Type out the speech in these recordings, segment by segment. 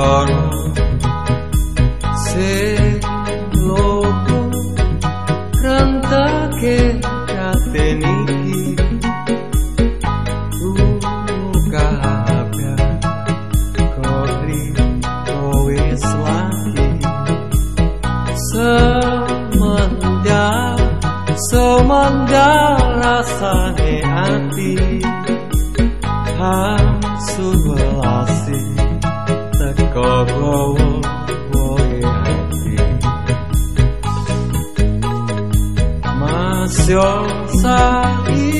liana se loko rantake kateniki Uka habya kori kowis lagi Semendal, semendal rasane hati Hamsulasi ansiosa e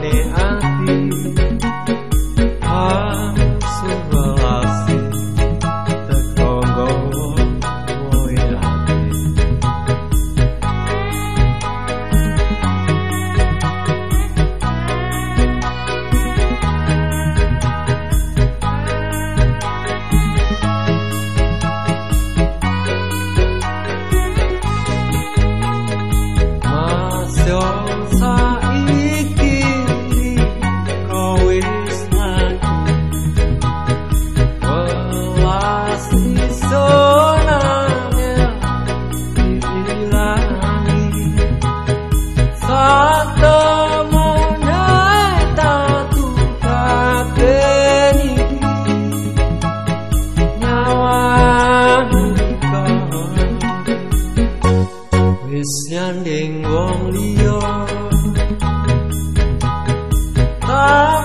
Giovanni. wis nyanding wong liya ah.